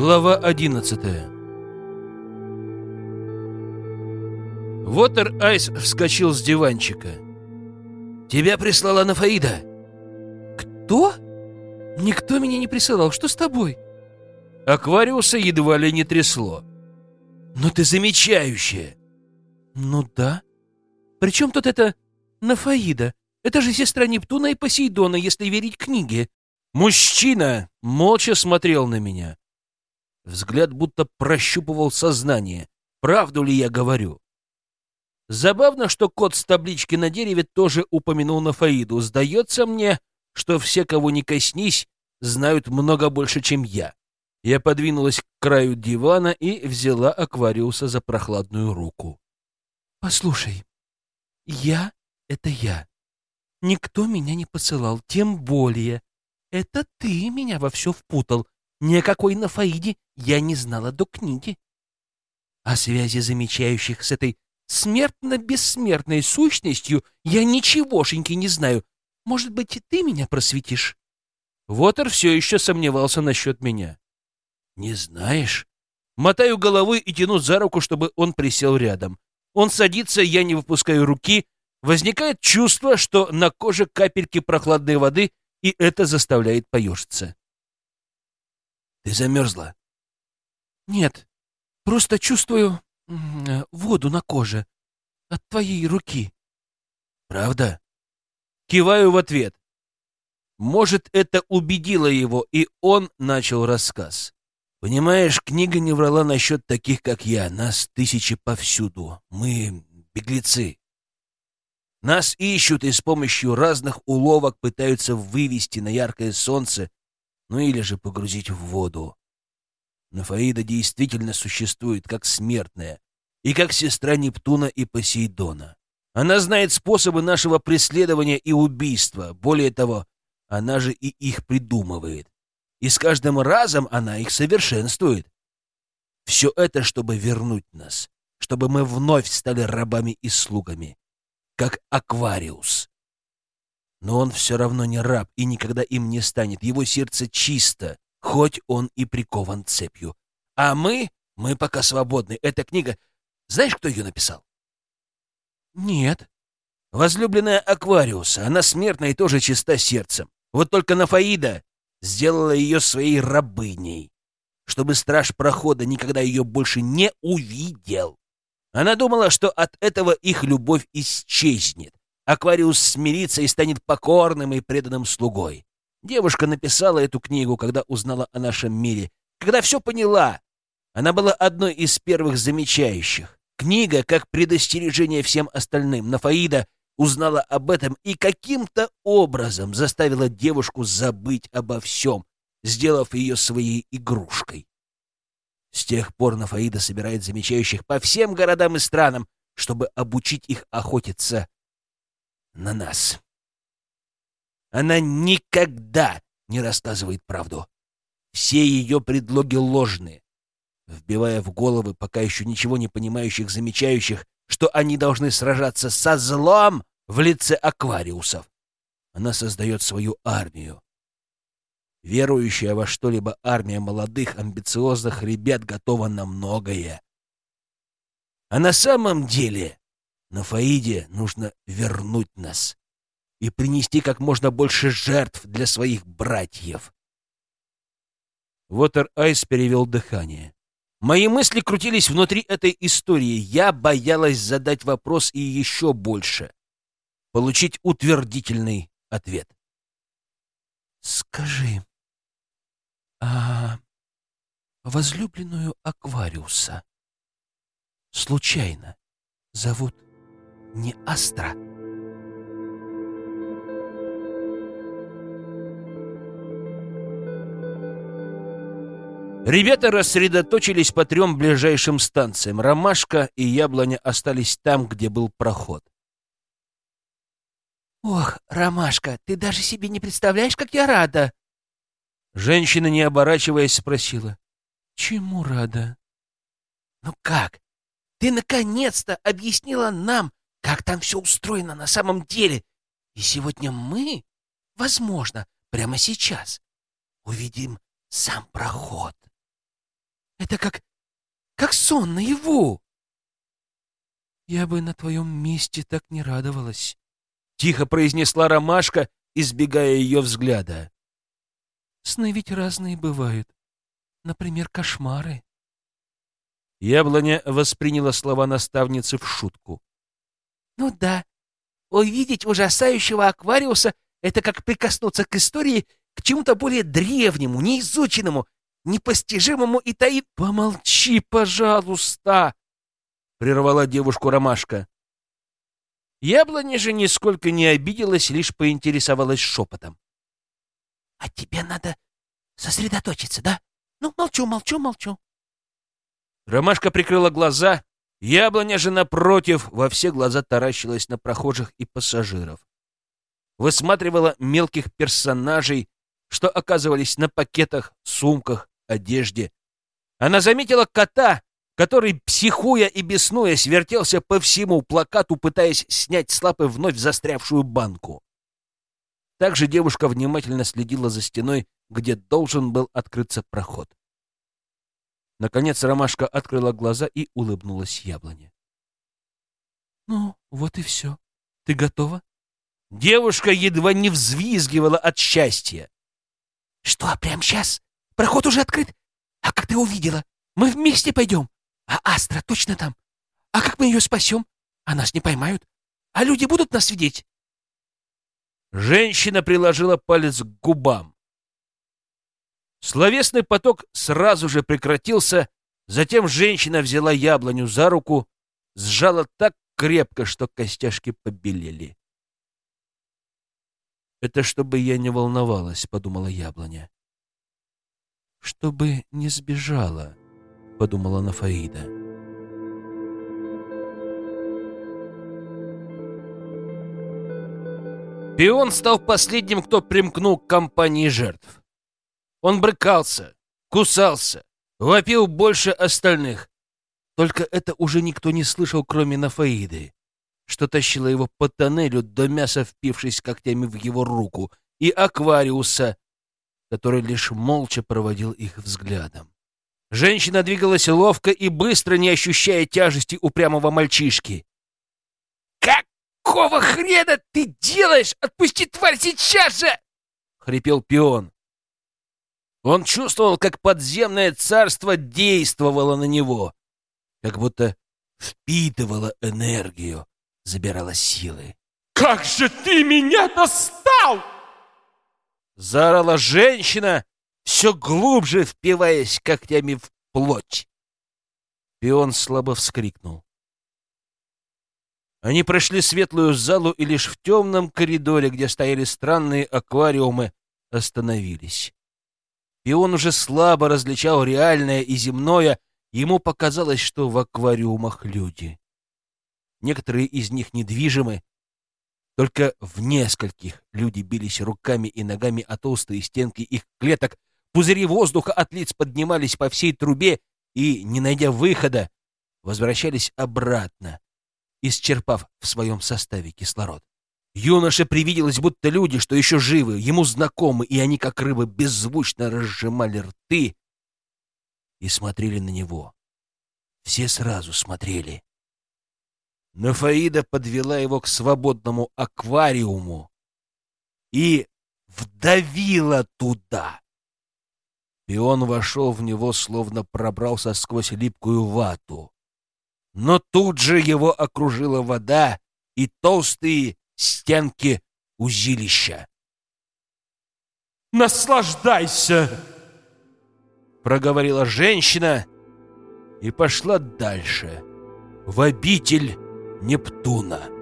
Глава 11 Вотер Айс вскочил с диванчика. «Тебя прислала Нафаида!» «Кто? Никто меня не присылал. Что с тобой?» Аквариуса едва ли не трясло. «Но ты замечающая!» «Ну да. Причем тут это Нафаида? Это же сестра Нептуна и Посейдона, если верить книге». Мужчина молча смотрел на меня. Взгляд будто прощупывал сознание. Правду ли я говорю? Забавно, что кот с таблички на дереве тоже упомянул Нафаиду. Сдается мне, что все, кого не коснись, знают много больше, чем я. Я подвинулась к краю дивана и взяла Аквариуса за прохладную руку. «Послушай, я — это я. Никто меня не посылал, тем более. Это ты меня во все впутал. Ни о какой Нафаиде я не знала до книги. О связи замечающих с этой смертно-бессмертной сущностью я ничегошеньки не знаю. Может быть, ты меня просветишь?» Вотер все еще сомневался насчет меня. «Не знаешь?» Мотаю головой и тяну за руку, чтобы он присел рядом. Он садится, я не выпускаю руки. Возникает чувство, что на коже капельки прохладной воды, и это заставляет поежиться. «Ты замерзла?» «Нет, просто чувствую воду на коже от твоей руки». «Правда?» Киваю в ответ. Может, это убедило его, и он начал рассказ. Понимаешь, книга не врала насчет таких, как я. Нас тысячи повсюду. Мы беглецы. Нас ищут и с помощью разных уловок пытаются вывести на яркое солнце, ну или же погрузить в воду. Но Фаида действительно существует как смертная и как сестра Нептуна и Посейдона. Она знает способы нашего преследования и убийства. Более того, она же и их придумывает и с каждым разом она их совершенствует. Все это, чтобы вернуть нас, чтобы мы вновь стали рабами и слугами, как Аквариус. Но он все равно не раб и никогда им не станет. Его сердце чисто, хоть он и прикован цепью. А мы, мы пока свободны. Эта книга... Знаешь, кто ее написал? Нет. Возлюбленная Аквариуса. Она смертна и тоже чиста сердцем. Вот только Нафаида сделала ее своей рабыней, чтобы страж прохода никогда ее больше не увидел. Она думала, что от этого их любовь исчезнет. Аквариус смирится и станет покорным и преданным слугой. Девушка написала эту книгу, когда узнала о нашем мире, когда все поняла. Она была одной из первых замечающих. Книга как предостережение всем остальным. Нафаида узнала об этом и каким-то образом заставила девушку забыть обо всем, сделав ее своей игрушкой. С тех пор Нафаида собирает замечающих по всем городам и странам, чтобы обучить их охотиться на нас. Она никогда не рассказывает правду. Все ее предлоги ложные, вбивая в головы пока еще ничего не понимающих замечающих, что они должны сражаться со злом в лице аквариусов. Она создает свою армию. Верующая во что-либо армия молодых, амбициозных ребят готова на многое. А на самом деле на Фаиде нужно вернуть нас и принести как можно больше жертв для своих братьев. Вотер Айс перевел дыхание. Мои мысли крутились внутри этой истории. Я боялась задать вопрос и еще больше получить утвердительный ответ. «Скажи, а возлюбленную Аквариуса случайно зовут не Астра?» Ребята рассредоточились по трем ближайшим станциям. Ромашка и Яблоня остались там, где был проход. «Ох, Ромашка, ты даже себе не представляешь, как я рада!» Женщина, не оборачиваясь, спросила. «Чему рада?» «Ну как? Ты наконец-то объяснила нам, как там все устроено на самом деле. И сегодня мы, возможно, прямо сейчас, увидим сам проход». Это как... как сон наяву. Я бы на твоем месте так не радовалась. Тихо произнесла ромашка, избегая ее взгляда. Сны ведь разные бывают. Например, кошмары. Яблоня восприняла слова наставницы в шутку. «Ну да, увидеть ужасающего аквариуса — это как прикоснуться к истории, к чему-то более древнему, неизученному, непостижимому и таит... «Помолчи, пожалуйста!» — прервала девушку Ромашка. Яблоня же нисколько не обиделась, лишь поинтересовалась шепотом. — А тебе надо сосредоточиться, да? Ну, молчу, молчу, молчу. Ромашка прикрыла глаза, яблоня же, напротив, во все глаза таращилась на прохожих и пассажиров. Высматривала мелких персонажей, что оказывались на пакетах, сумках, одежде. Она заметила кота, который, психуя и беснуясь, вертелся по всему плакату, пытаясь снять с лапы вновь застрявшую банку. Также девушка внимательно следила за стеной, где должен был открыться проход. Наконец ромашка открыла глаза и улыбнулась яблоне. «Ну, вот и все. Ты готова?» Девушка едва не взвизгивала от счастья. «Что, прямо сейчас? Проход уже открыт? А как ты увидела? Мы вместе пойдем. А Астра точно там. А как мы ее спасем? А нас не поймают? А люди будут нас видеть?» Женщина приложила палец к губам. Словесный поток сразу же прекратился, затем женщина взяла яблоню за руку, сжала так крепко, что костяшки побелели. «Это чтобы я не волновалась», — подумала яблоня. «Чтобы не сбежала», — подумала Нафаида. Пион стал последним, кто примкнул к компании жертв. Он брыкался, кусался, вопил больше остальных. Только это уже никто не слышал, кроме Нафаиды, что тащила его по тоннелю до мяса, впившись когтями в его руку, и Аквариуса, который лишь молча проводил их взглядом. Женщина двигалась ловко и быстро, не ощущая тяжести упрямого мальчишки. «Какого хрена ты делаешь? Отпусти тварь сейчас же!» — хрипел пион. Он чувствовал, как подземное царство действовало на него, как будто впитывало энергию, забирало силы. «Как же ты меня достал!» Заорала женщина, все глубже впиваясь когтями в плоть. Пион слабо вскрикнул. Они прошли светлую залу и лишь в темном коридоре, где стояли странные аквариумы, остановились и он уже слабо различал реальное и земное, ему показалось, что в аквариумах люди. Некоторые из них недвижимы, только в нескольких люди бились руками и ногами о толстые стенки их клеток, пузыри воздуха от лиц поднимались по всей трубе и, не найдя выхода, возвращались обратно, исчерпав в своем составе кислород. Юноше привиделось, будто люди, что еще живы, ему знакомы, и они, как рыбы, беззвучно разжимали рты и смотрели на него. Все сразу смотрели. Но Фаида подвела его к свободному аквариуму и вдавила туда. И он вошел в него, словно пробрался сквозь липкую вату. Но тут же его окружила вода и толстые стенки узилища. «Наслаждайся!» — проговорила женщина и пошла дальше, в обитель Нептуна.